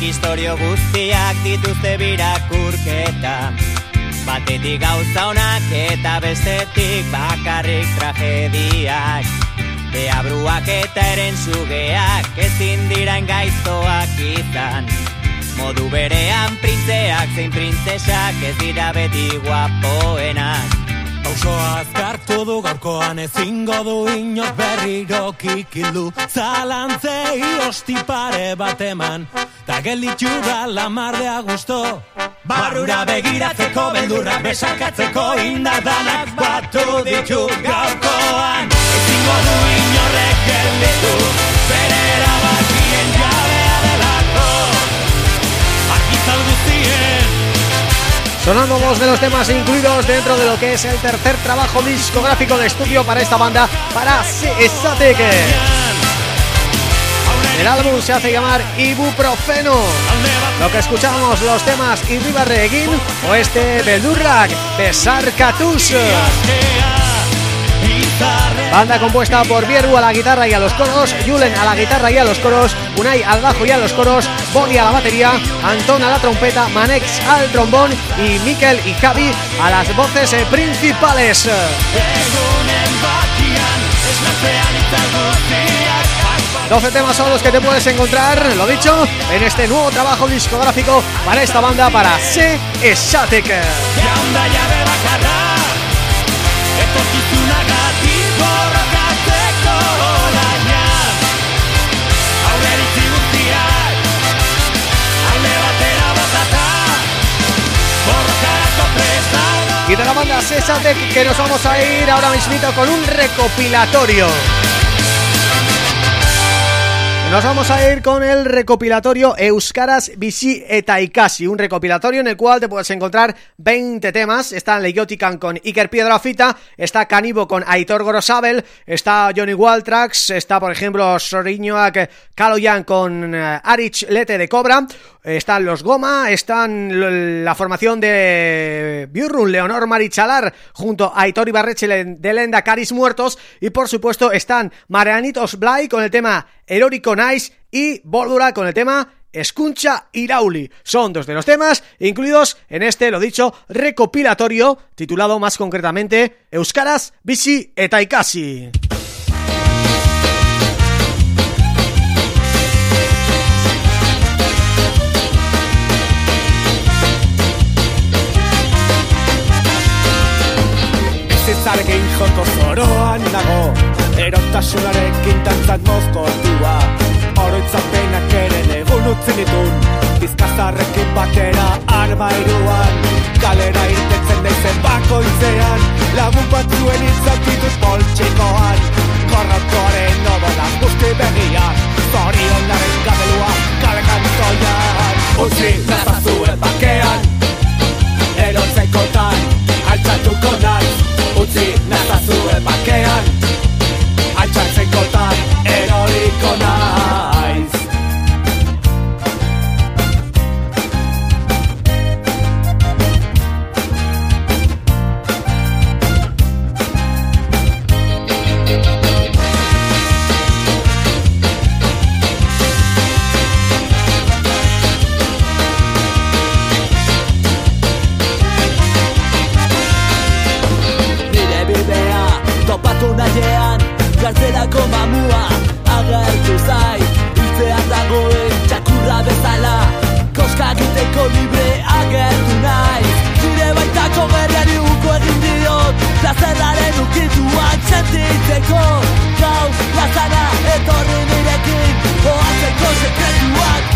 Historio guztiak dituzte birakurketa. Batetik gauza onak eta bestetik bakarrik tragediak. Deabruak eta eren sugeak ezin dira gaiztoak izan. Modu berean printzeak zein printzesak ez dira beti guapoenak Pausoa azkartu du gaurkoan ezingo du inok berriro kikilu. Zalantzei hosti pare bat eman Ta gelditu da lamardea gusto Barrura begiratzeko beldurrak besakatzeko indadanak batu ditu gaurkoan. Ezingo du inorrek gelditu Sonando dos de los temas incluidos dentro de lo que es el tercer trabajo discográfico de estudio para esta banda, para Static. El álbum se hace llamar Ibuprofeno. Lo que escuchamos, los temas Egin o este Beldurrak, Besar Katus. Banda compuesta por Bieru a la guitarra y a los coros, Julen a la guitarra y a los coros, Unai al bajo y a los coros, Boni a la batería, Antón a la trompeta, Manex al trombón y Mikel y Javi a las voces eh, principales. 12 temas son los que te puedes encontrar, lo dicho, en este nuevo trabajo discográfico para esta banda, para Se Esatek. Y de la banda Se Esatek que nos vamos a ir ahora mismito con un recopilatorio. Nos vamos a ir con el recopilatorio Euskaraz Bizi eta Ikasi, un recopilatorio en el cual te puedes encontrar 20 temas, está Leiotican con Iker Piedrafita, está Canibo con Aitor Gorosabel, está Johnny Waltrax, está por ejemplo Soriñoak Kaloyan con eh, Arich Lete de Cobra, están los Goma, están la formación de Biurrun, Leonor Marichalar, junto a Aitor Ibarreche de Lenda Caris Muertos, y por supuesto están Marianitos Blay con el tema Heroico Nice y Bordura con el tema Escuncha Irauli. Son dos de los temas incluidos en este, lo dicho, recopilatorio, titulado más concretamente Euskaraz Bizi eta Ikasi. Bizitzargin joko zoroan nago Erotasunarekin tantzat mozkortua Oroitzapenak eren egun utzin ditun Bizkazarrekin batera arbairuan Kalera irtetzen daizen bakoitzean. Lagun batzuen itzak ditut poltsikoan. Korrontoaren odonak guzti begiak Zorionaren gabelua kale kantoian. Utsi nazazue bakean Utzi nazazue pake sentitzeko Gau, plazara etorri nirekin Oatzeko sekretuak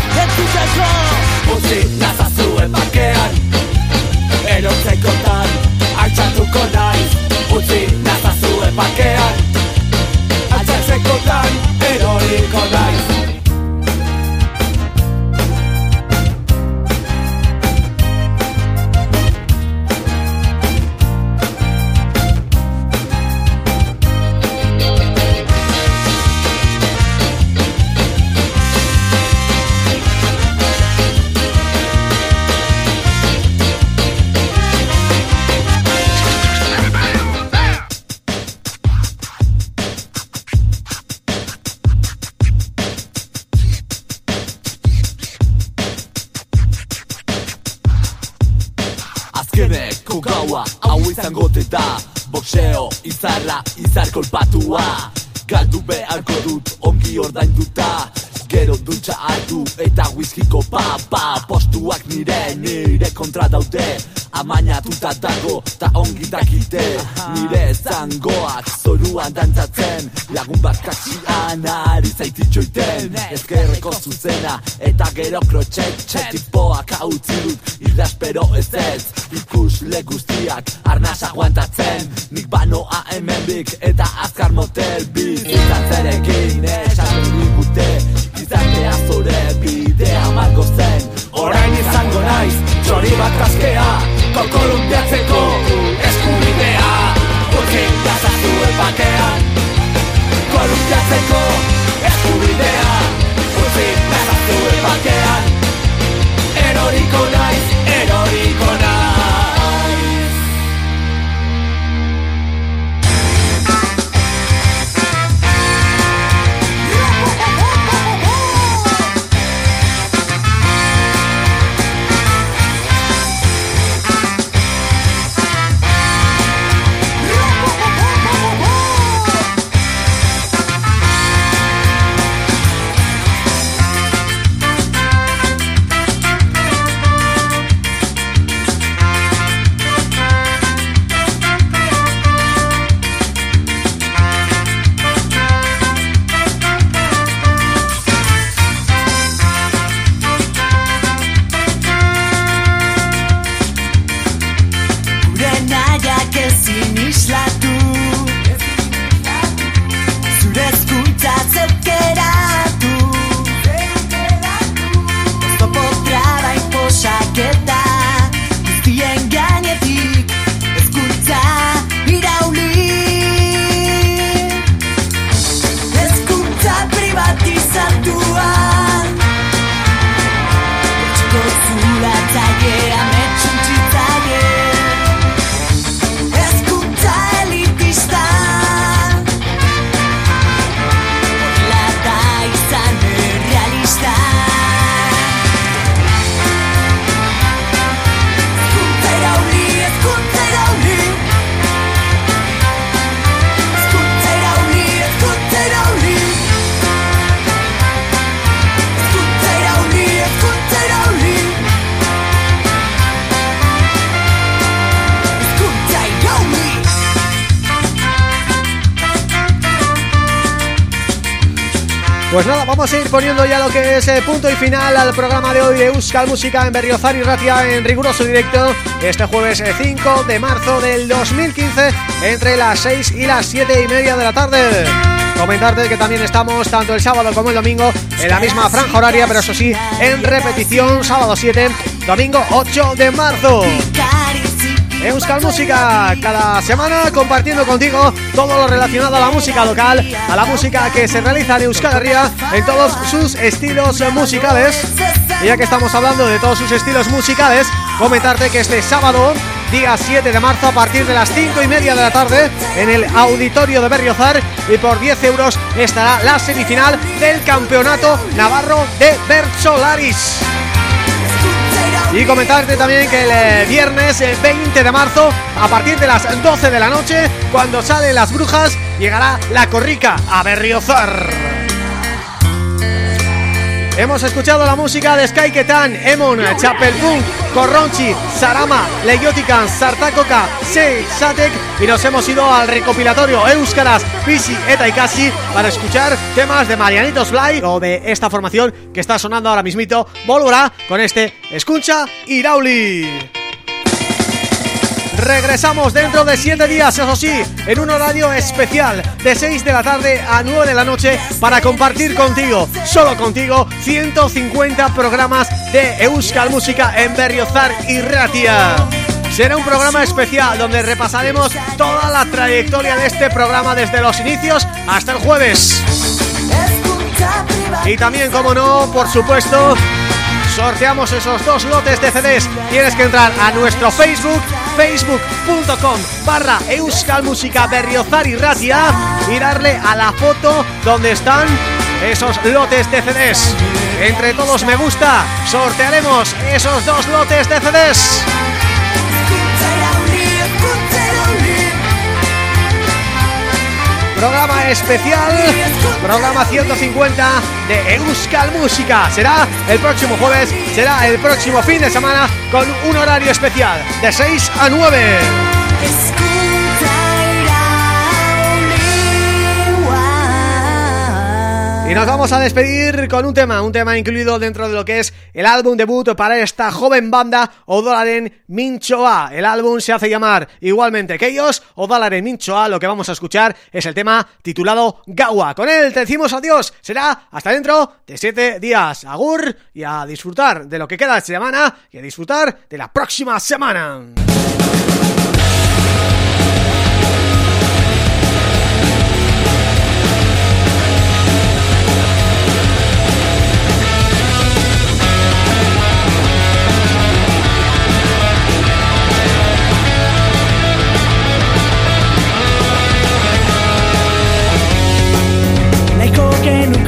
Pues nada, vamos a ir poniendo ya lo que es eh, punto y final al programa de hoy de Euskal Música en Berriozar y Ratia en riguroso directo este jueves eh, 5 de marzo del 2015 entre las 6 y las 7 y media de la tarde. Comentarte que también estamos tanto el sábado como el domingo en la misma franja horaria, pero eso sí, en repetición, sábado 7, domingo 8 de marzo. Euskal Música, cada semana compartiendo contigo todo lo relacionado a la música local, a la música que se realiza en Euskal Herria en todos sus estilos musicales. Y ya que estamos hablando de todos sus estilos musicales, comentarte que este sábado, día 7 de marzo, a partir de las 5 y media de la tarde, en el Auditorio de Berriozar, y por 10 euros estará la semifinal del Campeonato Navarro de Bercholaris. Y comentarte también que el eh, viernes eh, 20 de marzo, a partir de las 12 de la noche, cuando salen las brujas, llegará la corrica a Berriozar. Hemos escuchado la música de Sky Ketan, Emon, Chapelpunk, Corronchi, Sarama, Leiotican, Sartakoka, Se, Satek y nos hemos ido al recopilatorio Euskaraz, Pisi, Eta y Casi para escuchar temas de Marianitos Fly o de esta formación que está sonando ahora mismito, volverá con este Escucha Irauli. Regresamos dentro de 7 días, eso sí, en un horario especial de 6 de la tarde a 9 de la noche para compartir contigo, solo contigo, 150 programas de Euskal Música en Berriozar y Ratia. Será un programa especial donde repasaremos toda la trayectoria de este programa desde los inicios hasta el jueves. Y también, como no, por supuesto, sorteamos esos dos lotes de CDs. Tienes que entrar a nuestro Facebook, facebook.com barra Euskal Música Ratia y darle a la foto donde están esos lotes de CDs. Entre todos me gusta, sortearemos esos dos lotes de CDs. Programa especial, programa 150 de Euskal Música. Será el próximo jueves, será el próximo fin de semana con un horario especial de 6 a 9. Y nos vamos a despedir con un tema, un tema incluido dentro de lo que es el álbum debut para esta joven banda Odolaren Minchoa. El álbum se hace llamar igualmente que ellos, Odolaren Minchoa. Lo que vamos a escuchar es el tema titulado Gawa. Con él te decimos adiós. Será hasta dentro de siete días. Agur y a disfrutar de lo que queda de semana y a disfrutar de la próxima semana. Hay coca en un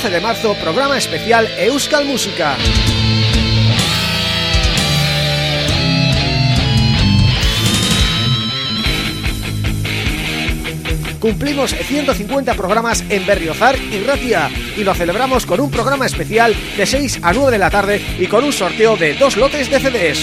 12 de marzo, programa especial Euskal Música. Cumplimos 150 programas en Berriozar y Ratia y lo celebramos con un programa especial de 6 a 9 de la tarde y con un sorteo de dos lotes de CDs.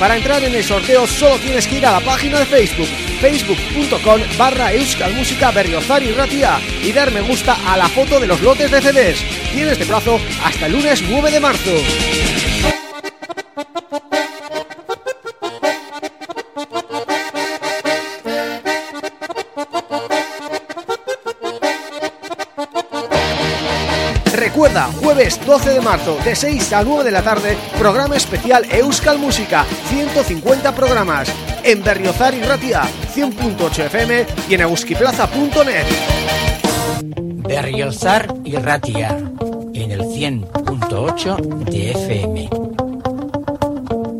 Para entrar en el sorteo solo tienes que ir a la página de Facebook facebook.com barra euskalmusica berriozar y ratia y dar me gusta a la foto de los lotes de CDs. Tienes de plazo hasta el lunes 9 de marzo. Recuerda, jueves 12 de marzo de 6 a 9 de la tarde, programa especial Euskal Música, 150 programas en Berriozar y Ratia, 100.8 FM y en euskiplaza.net. Berriozar y Ratia en el 100.8 de FM.